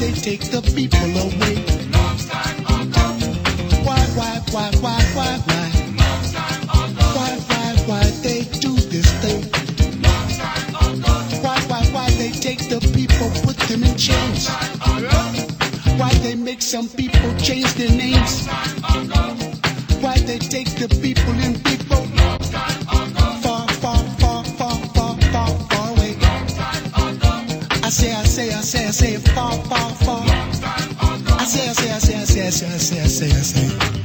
they take the people away. Why, why, why, why, why, why? Why, why, why they do this thing? Why, why, why they take the people, put them in chains? Why they make some people change their names? Why they take the people in people? say, I say, I say, I say, fall, fall, fall. I say, I say, I say, I say, I say, I say, I say, I say.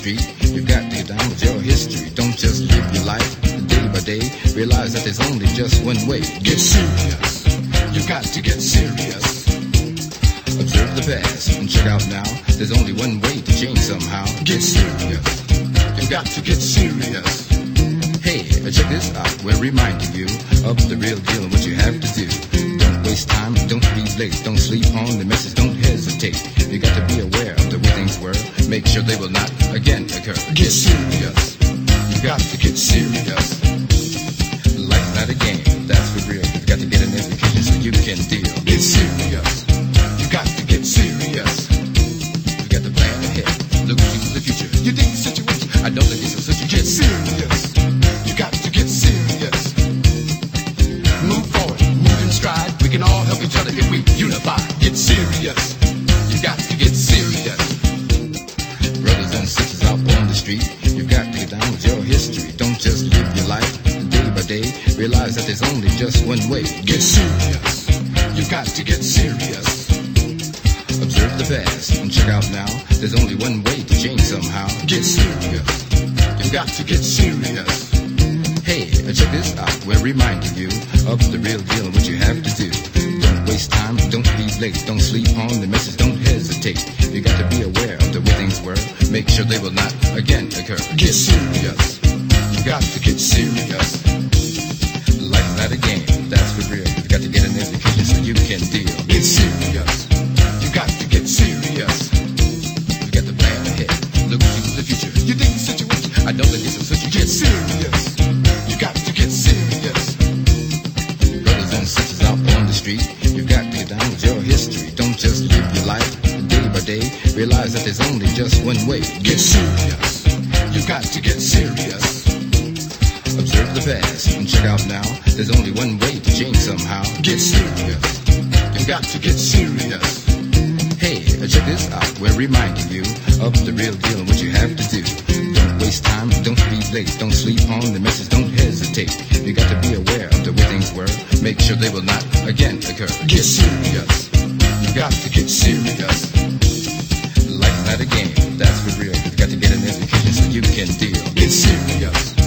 street. You got to get down with your history. Don't just live your life day by day. Realize that there's only just one way. Get serious. You've got to get serious. Observe the past and check out now. There's only one way to change somehow. Get serious. You've got to get serious. Hey, uh, check this out. We're reminding you of the real deal and what you have to do. Waste time, don't be late, don't sleep on the message, don't hesitate. You got to be aware of the way things were. Make sure they will not again occur. Get serious. You got to get serious. We can all help each other if we unify. Get serious. You got to get serious. Brothers and sisters out on the street, you've got to get down with your history. Don't just live your life day by day. Realize that there's only just one way. Get serious. You got to get serious. Observe the past and check out now. There's only one way to change somehow. Get serious. You got to get serious. Check this out. We're reminding you of the real deal and what you have to do. Don't waste time, don't be late, don't sleep on the message, don't hesitate. You got to be aware of the way things were. Make sure they will not again occur. Get serious. You got to get serious. Life's not a game, that's for real. You've got to get an education so you can deal. Get serious. You got to get serious. You got to plan ahead, look to the future. You dig the situation? I know that this is such Get serious. There's only just one way. Get serious. You got to get serious. Observe the past and check out now. There's only one way to change somehow. Get serious. You got to get serious. Hey, uh, check this out. We're reminding you of the real deal and what you have to do. Don't waste time, don't be late, don't sleep on the message, don't hesitate. You got to be aware of the way things were. Make sure they will not again occur. Get serious. You got to get serious. Not a game, that's for real. You've got to get an education so you can deal. Get serious.